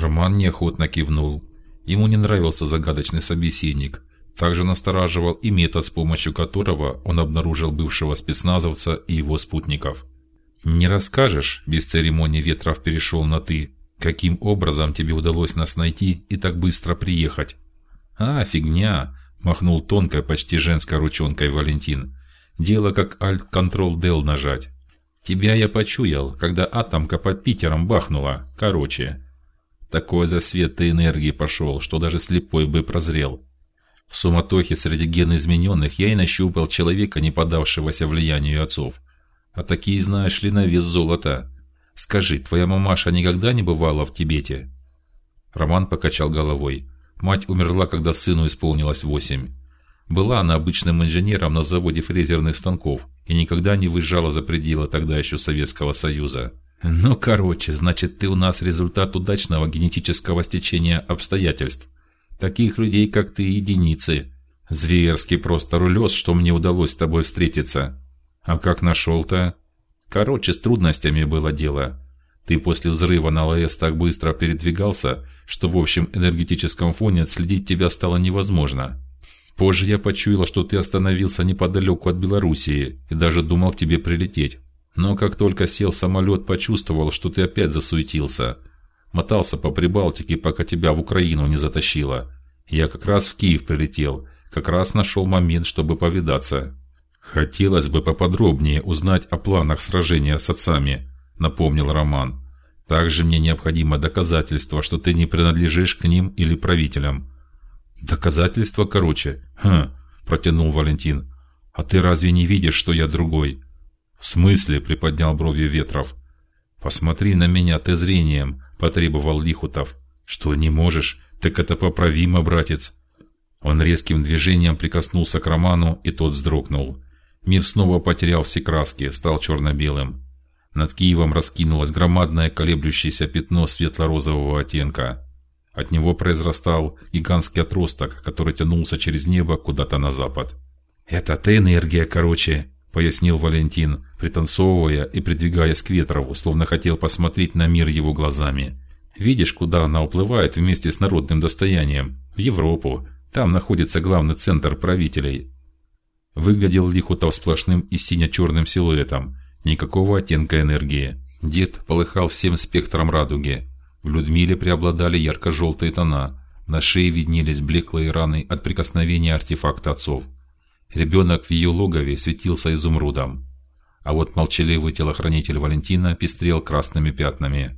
Роман неохотно кивнул. Ему не нравился загадочный собеседник. Также настораживал и метод, с помощью которого он обнаружил бывшего спецназовца и его спутников. Не расскажешь? Без церемонии Ветров перешел на ты. Каким образом тебе удалось нас найти и так быстро приехать? А, фигня, махнул тонкой, почти женской ручонкой Валентин. Дело как Alt Control Del нажать. Тебя я почуял, когда атомка под Питером бахнула. Короче, такой засвет ты энергии пошел, что даже слепой бы прозрел. В суматохе среди геноизмененных я и нащупал человека, не поддавшегося влиянию отцов. А такие, знаешь ли, на вес золота. Скажи, твоя мамаша никогда не бывала в Тибете? Роман покачал головой. Мать умерла, когда сыну исполнилось восемь. Была она обычным инженером на заводе фрезерных станков и никогда не выезжала за пределы тогда еще Советского Союза. Ну, короче, значит, ты у нас результат удачного генетического стечения обстоятельств. Таких людей, как ты, единицы. Зверский просто рулез, что мне удалось с тобой встретиться. А как нашел-то? Короче, с трудностями было дело. Ты после взрыва на ЛАЭС так быстро передвигался, что в общем энергетическом фоне отследить тебя стало невозможно. Позже я почуял, что ты остановился неподалеку от Белоруссии и даже думал к тебе прилететь. Но как только сел самолет, почувствовал, что ты опять засуетился. Мотался по Прибалтике, пока тебя в Украину не затащило. Я как раз в Киев прилетел, как раз нашел момент, чтобы повидаться. Хотелось бы поподробнее узнать о планах сражения с отцами, напомнил Роман. Также мне необходимо доказательство, что ты не принадлежишь к ним или правителям. Доказательства, короче. Хм, протянул Валентин. А ты разве не видишь, что я другой? В смысле? приподнял брови Ветров. Посмотри на меня ты зрением, потребовал Лихутов. Что не можешь? Так это поправимо, братец. Он резким движением прикоснулся к Роману, и тот вздрогнул. Мир снова потерял все краски, стал черно-белым. Над Киевом раскинулось громадное колеблющееся пятно светло-розового оттенка. От него произрастал гигантский отросток, который тянулся через небо куда-то на запад. Это та энергия, короче, пояснил Валентин, пританцовывая и придвигаясь к Ветрову, словно хотел посмотреть на мир его глазами. Видишь, куда она уплывает вместе с народным достоянием? В Европу. Там находится главный центр правителей. Выглядел Лихутов сплошным и сине-черным силуэтом, никакого оттенка энергии. Дед полыхал всем спектром радуги, в Людмиле преобладали ярко-желтые тона, на шее виднелись блеклые раны от прикосновения артефакта отцов. Ребенок в ее логове светился изумрудом, а вот молчаливый телохранитель Валентина пестрел красными пятнами.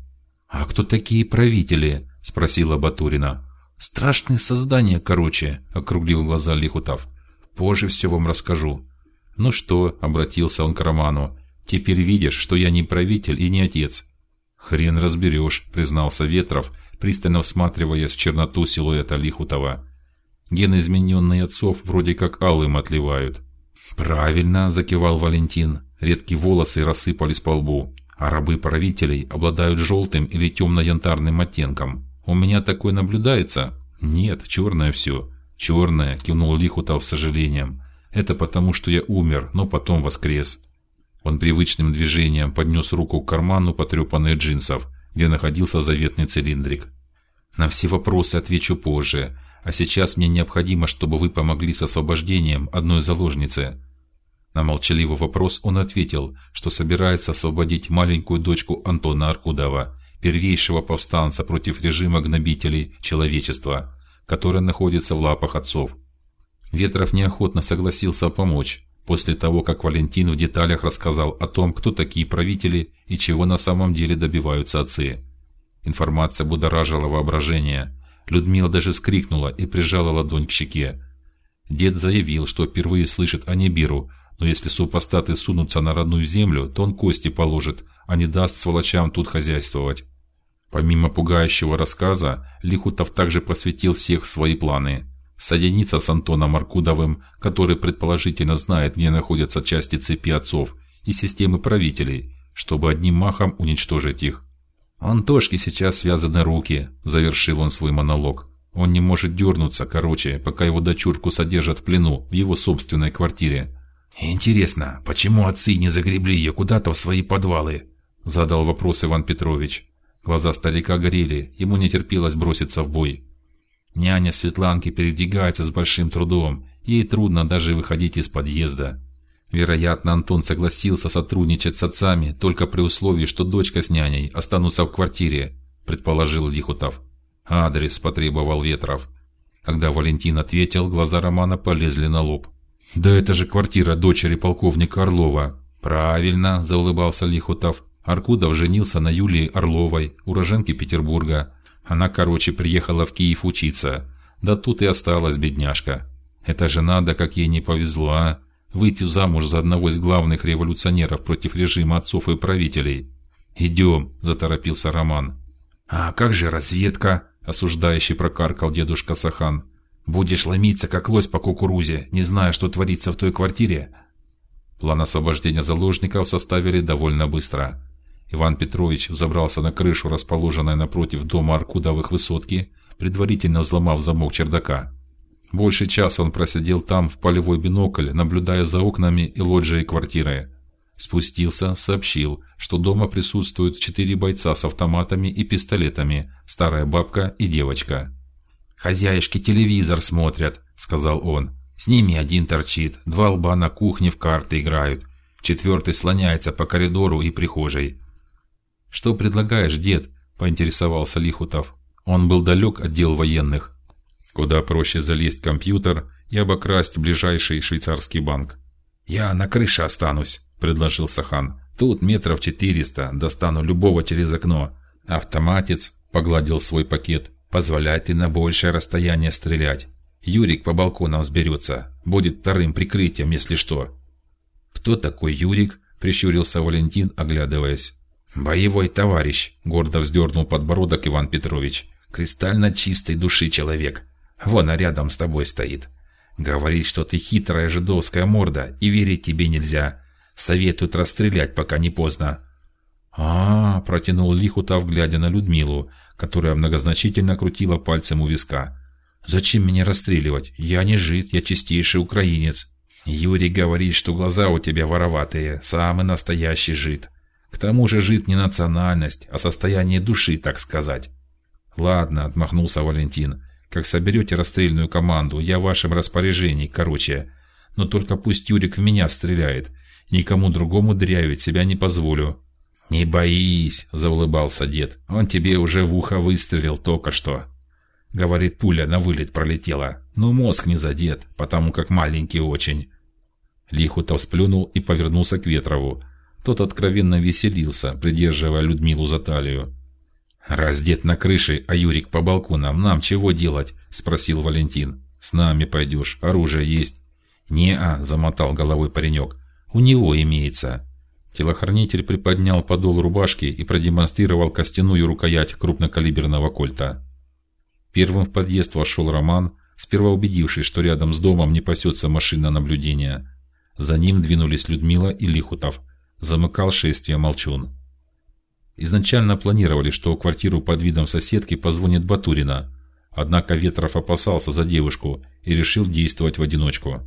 А кто такие правители? – спросила Батурина. Страшные создания, короче, округлил глаза Лихутов. Позже все вам расскажу. Ну что? обратился он к Роману. Теперь видишь, что я не правитель и не отец. Хрен разберешь, признался Ветров, пристально всматриваясь в черноту силуэта Лихутова. Гены измененные отцов вроде как алым отливают. Правильно, закивал Валентин. Редкие волосы рассыпались по лбу, а рабы правителей обладают желтым или темно-янтарным оттенком. У меня такое наблюдается? Нет, черное все. Черное, кивнул Лихутов с сожалением. Это потому, что я умер, но потом воскрес. Он привычным движением поднес руку к карману потрепанных джинсов, где находился заветный цилиндрик. На все вопросы отвечу позже, а сейчас мне необходимо, чтобы вы помогли с освобождением одной заложницы. На молчаливый вопрос он ответил, что собирается освободить маленькую дочку Антона Аркудова, первейшего повстанца против режима гнобителей человечества, который находится в лапах отцов. Ветров неохотно согласился помочь, после того, как Валентин в деталях рассказал о том, кто такие правители и чего на самом деле добиваются отцы. Информация будоражила воображение. Людмила даже скрикнула и прижала ладонь к щеке. Дед заявил, что впервые слышит о Небиру, но если супостаты сунутся на родную землю, то он кости положит, а не даст сволочам тут хозяйствовать. Помимо пугающего рассказа, Лихутов также посвятил всех свои планы соединиться с Антоном Аркудовым, который предположительно знает, где находятся части цепи отцов и системы правителей, чтобы одним махом уничтожить их. Антошке сейчас связаны руки, завершил он свой монолог. Он не может дернуться, короче, пока его дочурку содержат в плену в его собственной квартире. Интересно, почему отцы не загребли ее куда-то в свои подвалы? задал вопрос Иван Петрович. Глаза старика горели, ему не терпелось броситься в бой. Няня Светланки передвигается с большим трудом, ей трудно даже выходить из подъезда. Вероятно, Антон согласился сотрудничать с отцами только при условии, что дочка с няней останутся в квартире, предположил Лихутов. Адрес потребовал Ветров. Когда Валентин ответил, глаза Романа полезли на лоб. Да это же квартира дочери полковника Орлова. Правильно, заулыбался Лихутов. Аркудов женился на Юлии Орловой, уроженке Петербурга. Она, короче, приехала в Киев учиться. Да тут и осталась бедняжка. Это же надо, как ей не повезло, а? Выйти замуж за одного из главных революционеров против режима отцов и правителей. Идем, заторопился Роман. А как же разведка? осуждающий прокаркал дедушка Сахан. Будешь ломиться как лось по кукурузе, не зная, что творится в той квартире. План освобождения заложников составили довольно быстро. Иван Петрович забрался на крышу, расположенной напротив дома Аркудовых высотки, предварительно взломав замок чердака. Больше часа он просидел там в полевой бинокль, наблюдая за окнами и лоджией квартиры. Спустился, сообщил, что дома присутствуют четыре бойца с автоматами и пистолетами, старая бабка и девочка. Хозяюшки телевизор смотрят, сказал он. С ними один торчит, два лба на кухне в карты играют, четвертый слоняется по коридору и прихожей. Что предлагаешь, дед? поинтересовался Лихутов. Он был далек от дел военных. Куда проще залезть компьютер и обокрасть ближайший швейцарский банк. Я на крыше останусь, предложил Сахан. Тут метров четыреста, достану любого через окно. Автоматец погладил свой пакет, позволяет и на большее расстояние стрелять. Юрик по балконам сберется, будет вторым прикрытием, если что. Кто такой Юрик? прищурился Валентин, оглядываясь. Боевой товарищ, гордо вздернул подбородок Иван Петрович. Кристально чистой души человек. Вон, а рядом с тобой стоит. Говорит, что ты хитрая жидовская морда, и верить тебе нельзя. Советует расстрелять, пока не поздно. -а протянул Лихутов, глядя на Людмилу, которая многозначительно крутила пальцем у виска. Зачем меня расстреливать? Я не жид, я чистейший украинец. Юрий говорит, что глаза у тебя вороватые, самый настоящий жид. К тому же жид не национальность, а состояние души, так сказать. Ладно, отмахнулся Валентин. Как соберете расстрельную команду, я в вашем распоряжении, короче. Но только пусть Юрик в меня стреляет. Никому другому дрявить себя не позволю. Не боись, заулыбался дед. Он тебе уже в ухо выстрелил только что. Говорит, пуля на вылет пролетела, но мозг не задет, потому как маленький очень. Лихутов сплюнул и повернулся к Ветрову. Тот откровенно веселился, придерживая Людмилу за талию. Раз дед на крыше, а Юрик по балконам, нам чего делать? – спросил Валентин. С нами пойдешь, оружие есть. Не а, замотал головой паренек. У него имеется. Телохранитель приподнял подол рубашки и продемонстрировал костяную рукоять крупнокалиберного кольта. Первым в подъезд вошел Роман, сперва убедившись, что рядом с домом не пасется машина наблюдения. За ним двинулись Людмила и Лихутов. Замыкал шествие Молчун. Изначально планировали, что квартиру под видом соседки позвонит Батурина, однако Ветров опасался за девушку и решил действовать в одиночку.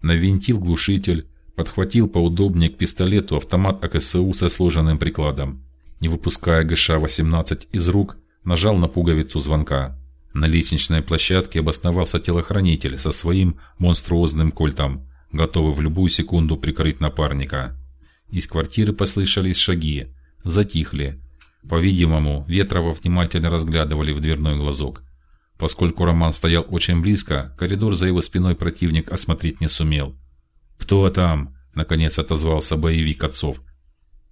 Навинтил глушитель, подхватил поудобнее к пистолету автомат АКСУ со сложенным прикладом. Не выпуская ГШ-18 из рук, нажал на пуговицу звонка. На лестничной площадке обосновался телохранитель со своим монструозным кольтом, готовый в любую секунду прикрыть напарника. Из квартиры послышались шаги затихли. По-видимому, Ветрова внимательно разглядывали в дверной глазок. Поскольку Роман стоял очень близко, коридор за его спиной противник осмотреть не сумел. Кто там? наконец отозвался боевик отцов.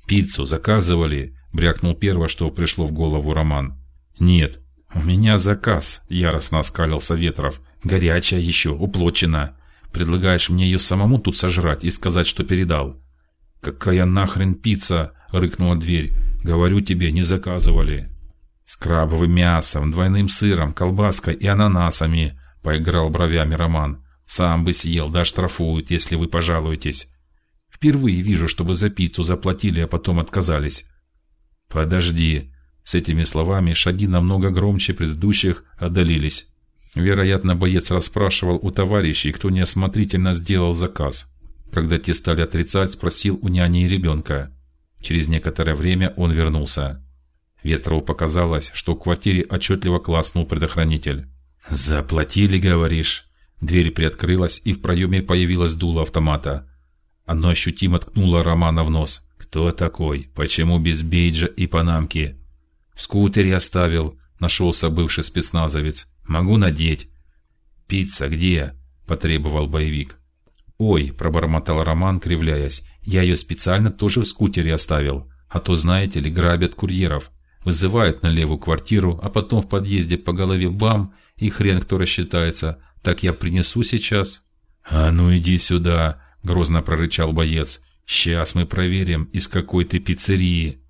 Пиццу заказывали, брякнул первое, что пришло в голову Роман. Нет, у меня заказ, яростно оскалился Ветров. Горячая еще, уплочена. Предлагаешь мне ее самому тут сожрать и сказать, что передал? Какая нахрен пицца? Рыкнула дверь. Говорю тебе, не заказывали. С крабовым мясом, двойным сыром, колбаской и ананасами, поиграл бровями Роман. Сам бы съел, да штрафуют, если вы пожалуетесь. Впервые вижу, чтобы за пиццу заплатили, а потом отказались. Подожди. С этими словами шаги намного громче предыдущих отдалились. Вероятно, боец расспрашивал у товарищей, кто неосмотрительно сделал заказ. Когда те стали отрицать, спросил у няни и ребенка. Через некоторое время он вернулся. Ветрову показалось, что в квартире отчетливо класснул предохранитель. Заплатили, говоришь? Дверь приоткрылась, и в проеме появилось дуло автомата. Оно ощутимо ткнуло Романа в нос. Кто такой? Почему без бейджа и панамки? В скутере оставил. Нашелся бывший спецназовец. Могу надеть. Пицца где? потребовал боевик. Ой, пробормотал Роман, кривляясь. Я ее специально тоже в скутере оставил, а то знаете ли, грабят курьеров, вызывают на левую квартиру, а потом в подъезде по голове бам и хрен кто рассчитается. Так я принесу сейчас. А ну иди сюда, грозно прорычал боец. Сейчас мы проверим, из какой ты пиццерии.